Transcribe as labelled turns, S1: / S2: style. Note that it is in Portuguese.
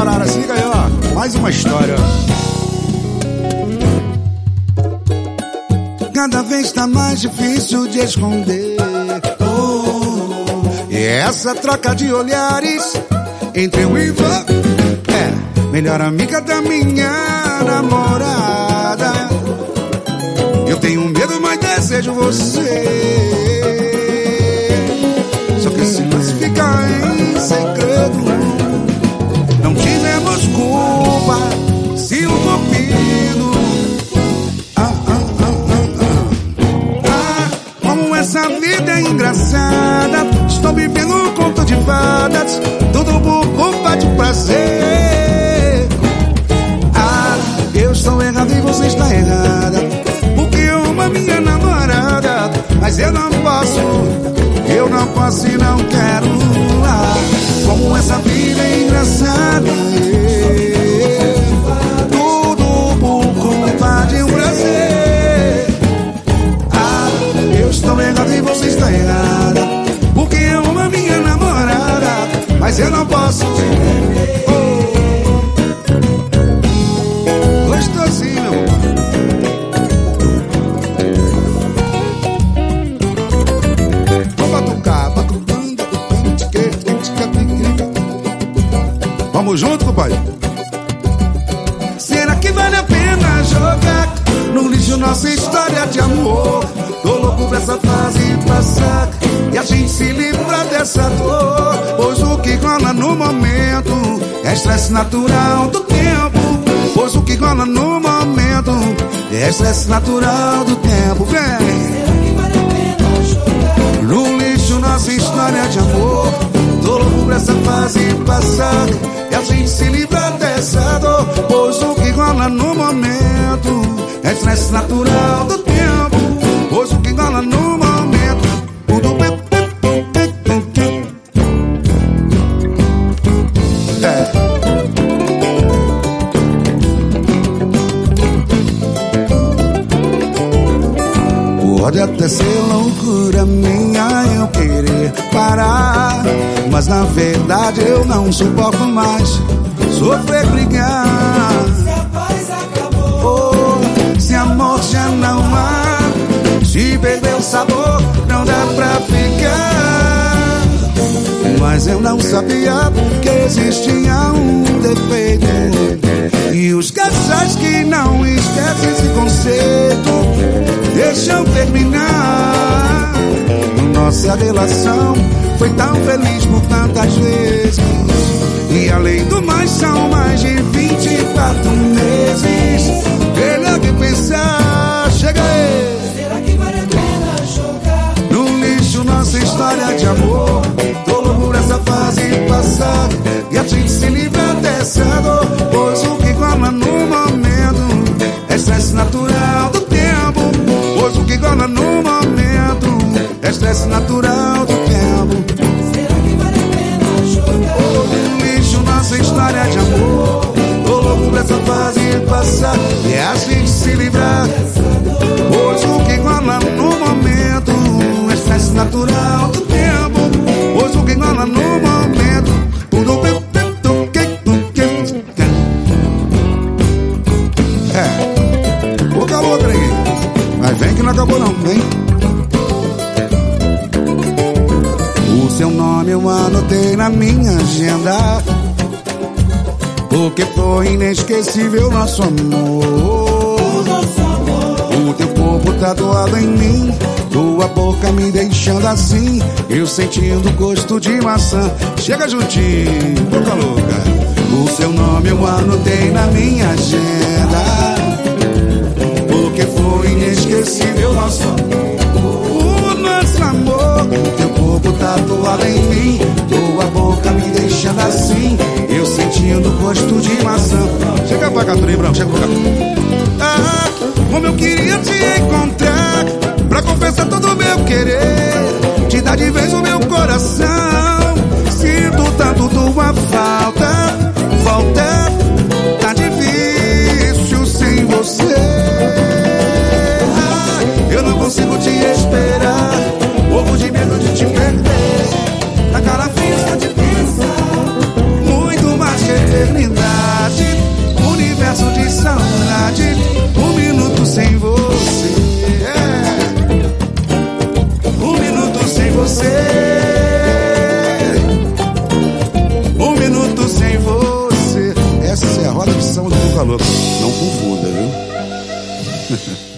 S1: Arara, siga aí, ó. Mais uma história. Cada vez tá mais difícil de esconder. Oh, e essa troca de olhares entre e você. É, melhor amiga da minha namorada. Eu tenho medo, mas desejo você. Essa vida é engraçada. Estou vivendo um conto de fadas. Tudo por culpa de prazer. Vamos junto, compadre? Será que vale a pena jogar no lixo nossa história de amor? Tô louco pra essa fase passar e a gente se livrar dessa dor. Pois o que rola no momento é estresse natural do tempo. Pois o que rola no momento é estresse natural do tempo. Vem! No lixo nossa história de amor Tô louco pra essa fase passar A gente se livrar dessa dor Pois o que rola no momento É estresse natural do tempo Pode até ser loucura minha eu querer parar Mas na verdade eu não suporto mais Sofrer brigar
S2: Se a paz acabou,
S1: oh, Se amor já não há Se perder o sabor não dá pra ficar. Mas eu não sabia que existia um defeito. E os casais que não esquecem esse conceito Deixam terminar. Nossa relação foi tão feliz por tantas vezes. E além do mais são mais de natural do tempo.
S2: Será que vale a pena jogar?
S1: no lixo nossa história de amor. Tô louco pra essa fase passar seu nome eu anotei na minha agenda. Porque foi inesquecível nosso amor
S2: Nosso amor,
S1: O teu corpo tatuado em mim Tua boca me deixando assim Eu sentindo o gosto de maçã. Chega juntinho, boca louca. O seu nome eu anotei na minha agenda. Porque foi inesquecível nosso amor Branco, chega cá ah, como eu queria te encontrar Pra confessar todo o meu querer Louca. Não confunda, viu?